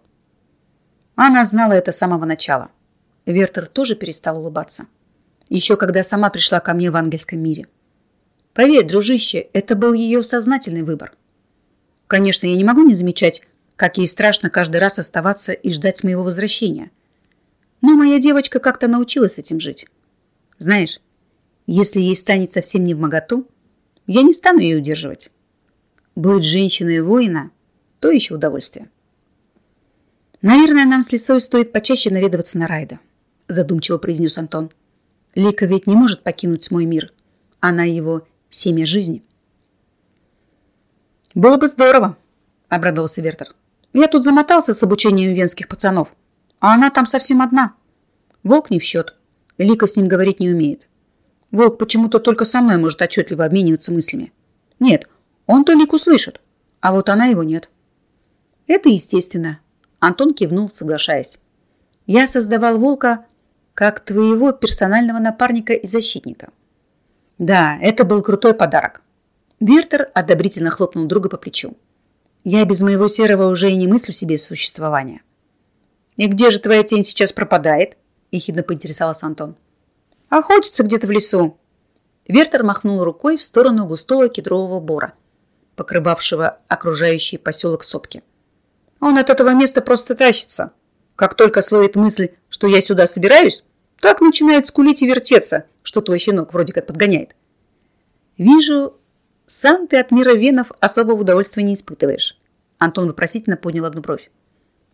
Она знала это с самого начала. Вертер тоже перестал улыбаться. Еще когда сама пришла ко мне в ангельском мире. Поверь, дружище, это был ее сознательный выбор. Конечно, я не могу не замечать, как ей страшно каждый раз оставаться и ждать моего возвращения. Но моя девочка как-то научилась этим жить. Знаешь, если ей станет совсем не в моготу, я не стану ее удерживать. Быть женщиной воина – то еще удовольствие. Наверное, нам с Лисой стоит почаще наведываться на Райда, задумчиво произнес Антон. Лика ведь не может покинуть мой мир. Она его семя жизни. Было бы здорово, обрадовался Вертер. Я тут замотался с обучением венских пацанов, а она там совсем одна. Волк не в счет. Лика с ним говорить не умеет. Волк почему-то только со мной может отчетливо обмениваться мыслями. Нет, он-то Лику слышит, а вот она его нет. Это естественно, Антон кивнул, соглашаясь. Я создавал волка как твоего персонального напарника и защитника. Да, это был крутой подарок. Вертер одобрительно хлопнул друга по плечу. Я без моего серого уже и не мыслю себе существования. И где же твоя тень сейчас пропадает? Ехидно поинтересовался Антон. Охотится где-то в лесу. Вертер махнул рукой в сторону густого кедрового бора, покрывавшего окружающий поселок сопки. Он от этого места просто тащится. Как только словит мысль, что я сюда собираюсь, так начинает скулить и вертеться, что твой щенок вроде как подгоняет. Вижу, сам ты от мира венов особого удовольствия не испытываешь. Антон вопросительно поднял одну бровь.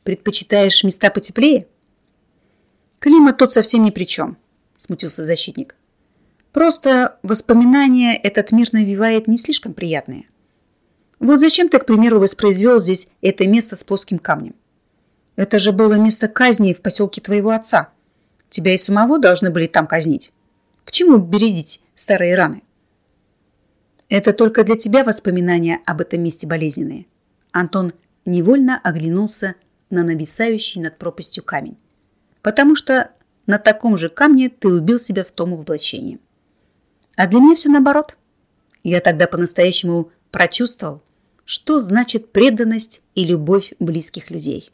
Предпочитаешь места потеплее? Климат тут совсем ни при чем, смутился защитник. Просто воспоминания этот мир навевает не слишком приятные. Вот зачем ты, к примеру, воспроизвел здесь это место с плоским камнем? Это же было место казни в поселке твоего отца. Тебя и самого должны были там казнить. К чему бередить старые раны? Это только для тебя воспоминания об этом месте болезненные. Антон невольно оглянулся на нависающий над пропастью камень. Потому что на таком же камне ты убил себя в том воплощении. А для меня все наоборот. Я тогда по-настоящему прочувствовал, что значит преданность и любовь близких людей.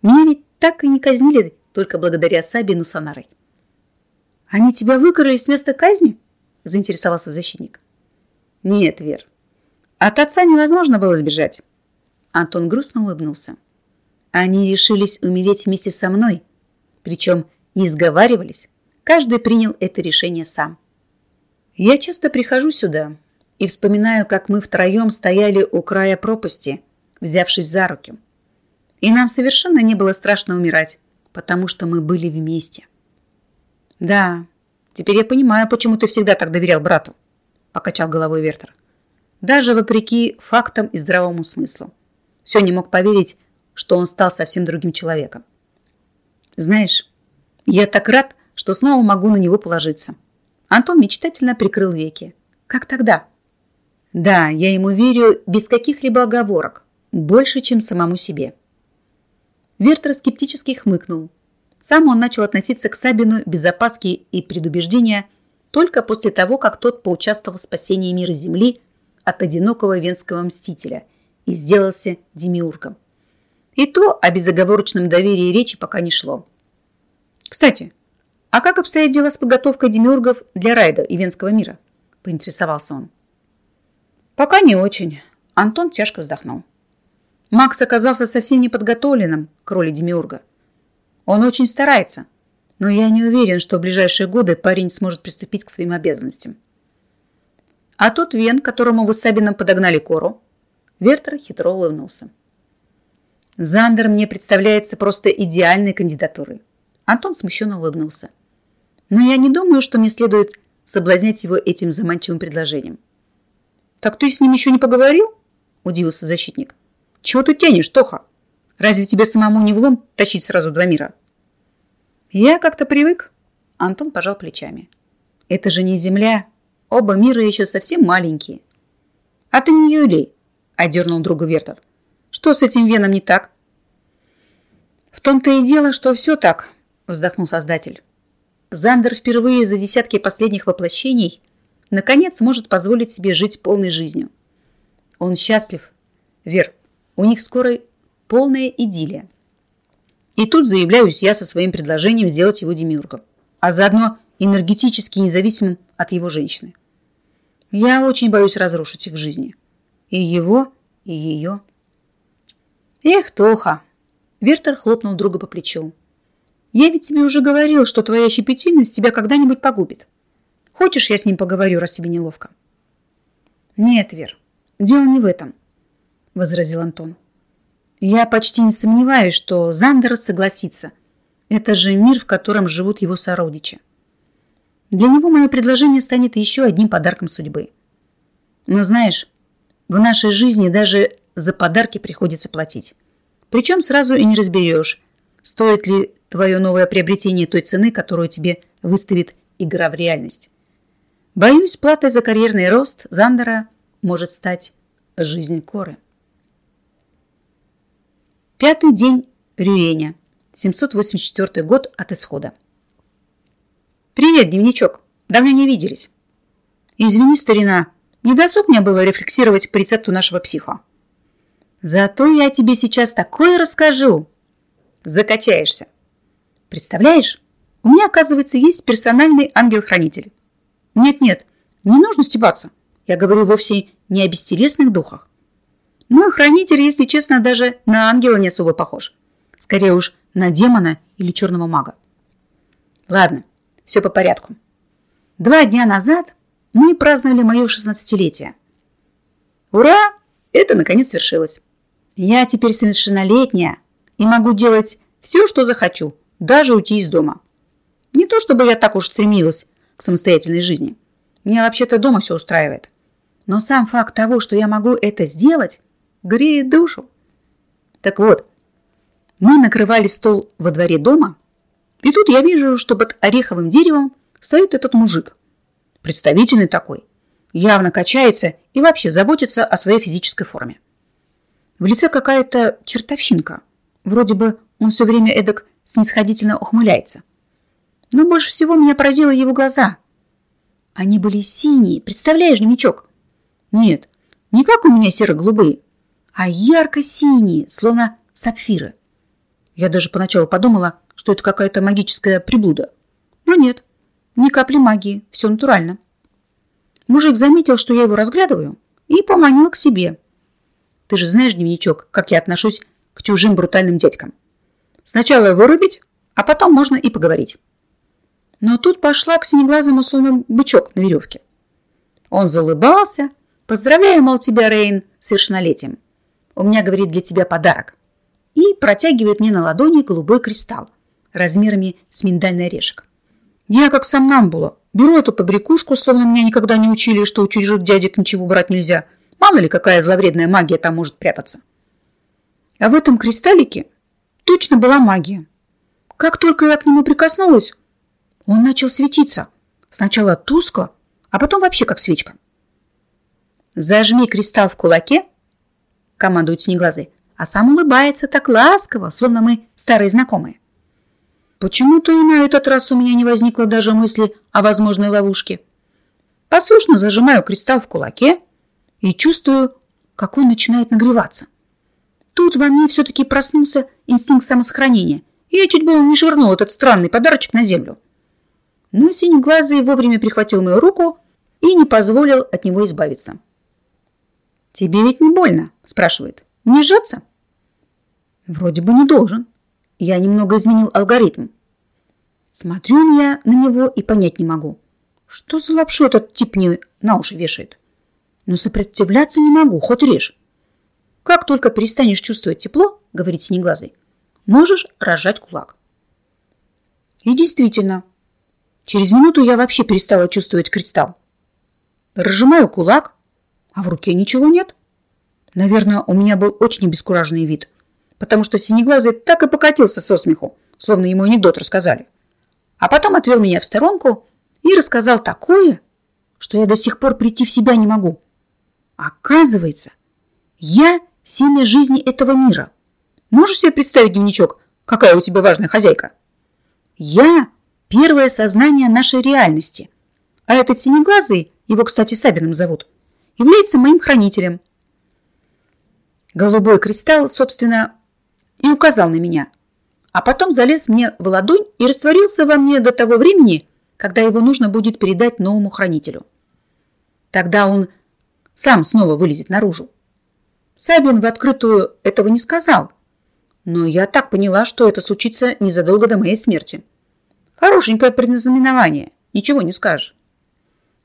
Меня ведь так и не казнили только благодаря Сабину с Анарой. «Они тебя выкрали с места казни?» – заинтересовался защитник. «Нет, Вер, от отца невозможно было сбежать». Антон грустно улыбнулся. «Они решились умереть вместе со мной, причем не сговаривались, каждый принял это решение сам. Я часто прихожу сюда, и вспоминаю, как мы втроем стояли у края пропасти, взявшись за руки. И нам совершенно не было страшно умирать, потому что мы были вместе. Да, теперь я понимаю, почему ты всегда так доверял брату, покачал головой Вертер. Даже вопреки фактам и здравому смыслу. Все не мог поверить, что он стал совсем другим человеком. Знаешь, я так рад, что снова могу на него положиться. Антон мечтательно прикрыл веки. Как тогда? Да, я ему верю без каких-либо оговорок, больше, чем самому себе. Вертер скептически хмыкнул. Сам он начал относиться к Сабину без опаски и предубеждения только после того, как тот поучаствовал в спасении мира Земли от одинокого венского мстителя и сделался демиургом. И то о безоговорочном доверии речи пока не шло. Кстати, а как обстоят дела с подготовкой демиургов для Райда и Венского мира? Поинтересовался он. Пока не очень. Антон тяжко вздохнул. Макс оказался совсем неподготовленным к роли Демиурга. Он очень старается, но я не уверен, что в ближайшие годы парень сможет приступить к своим обязанностям. А тот Вен, которому вы с Сабином подогнали кору, Вертер хитро улыбнулся. Зандер мне представляется просто идеальной кандидатурой. Антон смущенно улыбнулся. Но я не думаю, что мне следует соблазнять его этим заманчивым предложением. «Так ты с ним еще не поговорил?» – удивился защитник. «Чего ты тянешь, Тоха? Разве тебе самому не влом тащить сразу два мира?» «Я как-то привык», – Антон пожал плечами. Это же не Земля. Оба мира еще совсем маленькие. А ты не Юлий, одернул друга Вертов. Что с этим Веном не так? В том-то и дело, что все так, вздохнул создатель. Зандер впервые за десятки последних воплощений наконец может позволить себе жить полной жизнью. Он счастлив. Вер, у них скоро полная идиллия. И тут заявляюсь я со своим предложением сделать его демиургом, а заодно энергетически независимым от его женщины. Я очень боюсь разрушить их жизни. И его, и ее. Эх, Тоха! Вертер хлопнул друга по плечу. Я ведь тебе уже говорил, что твоя щепетильность тебя когда-нибудь погубит. Хочешь, я с ним поговорю, раз тебе неловко? Нет, Вер, дело не в этом, возразил Антон. Я почти не сомневаюсь, что Зандер согласится. Это же мир, в котором живут его сородичи. Для него мое предложение станет еще одним подарком судьбы. Но знаешь, в нашей жизни даже за подарки приходится платить. Причем сразу и не разберешь, стоит ли твое новое приобретение той цены, которую тебе выставит игра в реальность. Боюсь, платой за карьерный рост Зандера может стать жизнь Коры. Пятый день Рюэня, 784 год от исхода. «Привет, дневничок. Давно не виделись». «Извини, старина, не досуг мне было рефлексировать по рецепту нашего психа». «Зато я тебе сейчас такое расскажу». «Закачаешься». Представляешь, у меня, оказывается, есть персональный ангел-хранитель. Нет-нет, не нужно стебаться. Я говорю вовсе не о бестелесных духах. Мой хранитель, если честно, даже на ангела не особо похож. Скорее уж на демона или черного мага. Ладно, все по порядку. Два дня назад мы праздновали мое шестнадцатилетие. Ура! Это наконец свершилось. Я теперь совершеннолетняя и могу делать все, что захочу, даже уйти из дома. Не то чтобы я так уж стремилась к самостоятельной жизни. Меня вообще-то дома все устраивает. Но сам факт того, что я могу это сделать, греет душу. Так вот, мы накрывали стол во дворе дома, и тут я вижу, что под ореховым деревом стоит этот мужик. Представительный такой. Явно качается и вообще заботится о своей физической форме. В лице какая-то чертовщинка. Вроде бы он все время эдак снисходительно ухмыляется. Но больше всего меня поразило его глаза. Они были синие, представляешь, новичок? Нет, не как у меня серо-голубые, а ярко-синие, словно сапфиры. Я даже поначалу подумала, что это какая-то магическая приблуда. Но нет, ни капли магии, все натурально. Мужик заметил, что я его разглядываю, и поманил к себе. Ты же знаешь, дневничок, как я отношусь к чужим брутальным дядькам. Сначала вырубить, а потом можно и поговорить. Но тут пошла к синеглазому словно бычок на веревке. Он залыбался. Поздравляю, мол, тебя, Рейн, совершеннолетием. У меня, говорит, для тебя подарок. И протягивает мне на ладони голубой кристалл размерами с миндальный орешек. Я как сам нам было. Беру эту побрякушку, словно меня никогда не учили, что у чужих дядек ничего брать нельзя. Мало ли, какая зловредная магия там может прятаться. А в этом кристаллике Точно была магия. Как только я к нему прикоснулась, он начал светиться. Сначала тускло, а потом вообще как свечка. «Зажми кристалл в кулаке», — командует Снеглазый, а сам улыбается так ласково, словно мы старые знакомые. Почему-то и на этот раз у меня не возникло даже мысли о возможной ловушке. Послушно зажимаю кристалл в кулаке и чувствую, как он начинает нагреваться. Тут во мне все-таки проснулся инстинкт самосохранения, и я чуть было не швырнул этот странный подарочек на землю. Но синеглазый вовремя прихватил мою руку и не позволил от него избавиться. «Тебе ведь не больно?» – спрашивает. «Не сжаться?» «Вроде бы не должен. Я немного изменил алгоритм. Смотрю я на него и понять не могу. Что за лапшу этот тип мне на уши вешает? Но сопротивляться не могу, хоть режь. Как только перестанешь чувствовать тепло, говорит Синеглазый, можешь разжать кулак. И действительно, через минуту я вообще перестала чувствовать кристалл. Разжимаю кулак, а в руке ничего нет. Наверное, у меня был очень обескураженный вид, потому что Синеглазый так и покатился со смеху, словно ему анекдот рассказали. А потом отвел меня в сторонку и рассказал такое, что я до сих пор прийти в себя не могу. Оказывается, я семя жизни этого мира. Можешь себе представить, дневничок, какая у тебя важная хозяйка? Я первое сознание нашей реальности. А этот синеглазый, его, кстати, Сабиным зовут, является моим хранителем. Голубой кристалл, собственно, и указал на меня. А потом залез мне в ладонь и растворился во мне до того времени, когда его нужно будет передать новому хранителю. Тогда он сам снова вылезет наружу. Сабин в открытую этого не сказал, но я так поняла, что это случится незадолго до моей смерти. Хорошенькое предназнаменование, ничего не скажешь.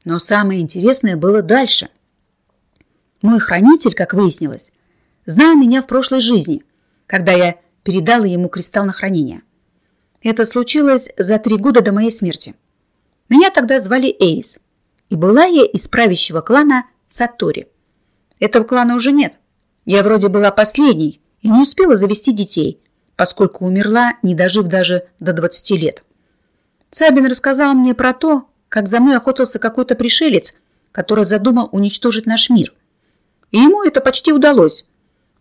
Но самое интересное было дальше. Мой хранитель, как выяснилось, знал меня в прошлой жизни, когда я передала ему кристалл на хранение. Это случилось за три года до моей смерти. Меня тогда звали Эйс, и была я из правящего клана Сатори. Этого клана уже нет. Я вроде была последней и не успела завести детей, поскольку умерла, не дожив даже до 20 лет. Сабин рассказал мне про то, как за мной охотился какой-то пришелец, который задумал уничтожить наш мир. И ему это почти удалось.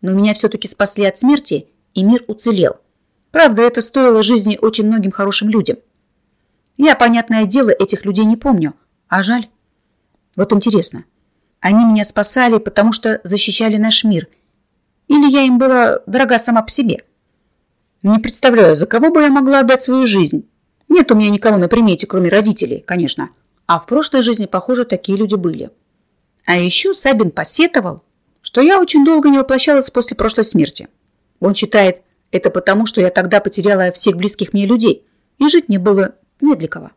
Но меня все-таки спасли от смерти, и мир уцелел. Правда, это стоило жизни очень многим хорошим людям. Я, понятное дело, этих людей не помню, а жаль. Вот интересно, они меня спасали, потому что защищали наш мир, или я им была дорога сама по себе? Не представляю, за кого бы я могла отдать свою жизнь. Нет у меня никого на примете, кроме родителей, конечно. А в прошлой жизни, похоже, такие люди были. А еще Сабин посетовал, что я очень долго не воплощалась после прошлой смерти. Он считает это потому, что я тогда потеряла всех близких мне людей, и жить мне было не для кого.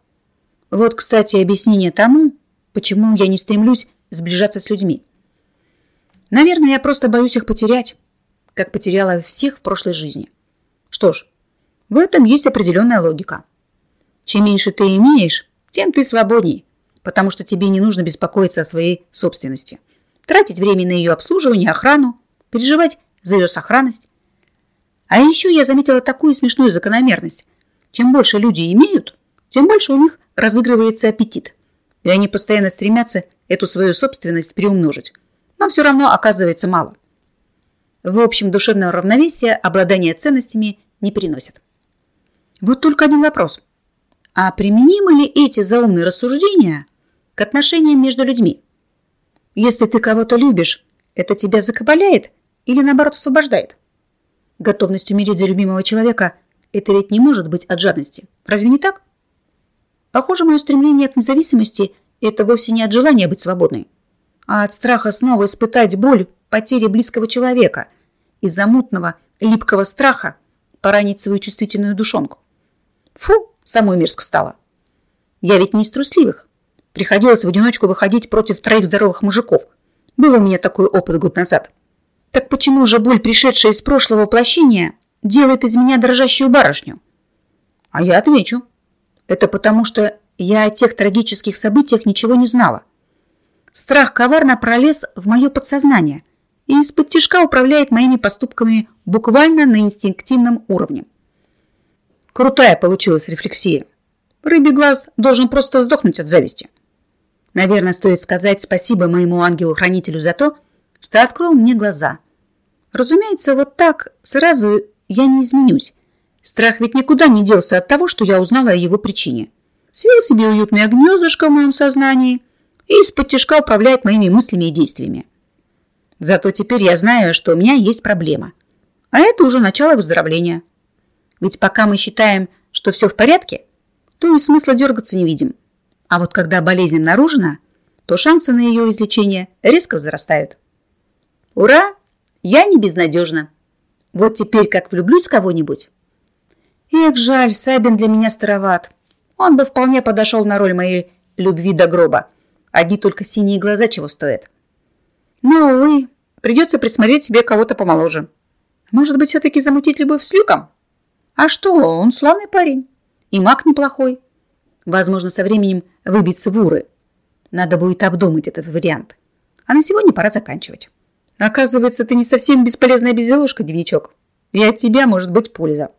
Вот, кстати, объяснение тому, почему я не стремлюсь сближаться с людьми. Наверное, я просто боюсь их потерять, как потеряла всех в прошлой жизни. Что ж, в этом есть определенная логика. Чем меньше ты имеешь, тем ты свободней, потому что тебе не нужно беспокоиться о своей собственности, тратить время на ее обслуживание, охрану, переживать за ее сохранность. А еще я заметила такую смешную закономерность. Чем больше люди имеют, тем больше у них разыгрывается аппетит. И они постоянно стремятся эту свою собственность приумножить. Но все равно оказывается мало. В общем, душевного равновесия обладание ценностями не приносит. Вот только один вопрос. А применимы ли эти заумные рассуждения к отношениям между людьми? Если ты кого-то любишь, это тебя закабаляет или наоборот освобождает? Готовность умереть за любимого человека – это ведь не может быть от жадности. Разве не так? Похоже, мое стремление к независимости – это вовсе не от желания быть свободной, а от страха снова испытать боль потери близкого человека из-за мутного, липкого страха поранить свою чувствительную душонку. Фу, самой мерзко стало. Я ведь не из трусливых. Приходилось в одиночку выходить против троих здоровых мужиков. Был у меня такой опыт год назад. Так почему же боль, пришедшая из прошлого воплощения, делает из меня дрожащую барышню? А я отвечу. Это потому, что я о тех трагических событиях ничего не знала. Страх коварно пролез в мое подсознание и из-под тяжка управляет моими поступками буквально на инстинктивном уровне. Крутая получилась рефлексия. Рыбий глаз должен просто сдохнуть от зависти. Наверное, стоит сказать спасибо моему ангелу-хранителю за то, что открыл мне глаза. Разумеется, вот так сразу я не изменюсь. Страх ведь никуда не делся от того, что я узнала о его причине. Свел себе уютное гнездышко в моем сознании и из-под тяжка управляет моими мыслями и действиями. Зато теперь я знаю, что у меня есть проблема. А это уже начало выздоровления. Ведь пока мы считаем, что все в порядке, то и смысла дергаться не видим. А вот когда болезнь обнаружена, то шансы на ее излечение резко возрастают. Ура! Я не безнадежна. Вот теперь как влюблюсь в кого-нибудь. Эх, жаль, Сабин для меня староват. Он бы вполне подошел на роль моей любви до гроба. Одни только синие глаза чего стоят. Но, увы, придется присмотреть себе кого-то помоложе. Может быть, все-таки замутить любовь с Люком? А что, он славный парень. И маг неплохой. Возможно, со временем выбиться в уры. Надо будет обдумать этот вариант. А на сегодня пора заканчивать. Оказывается, ты не совсем бесполезная безделушка, девничок. И от тебя может быть польза.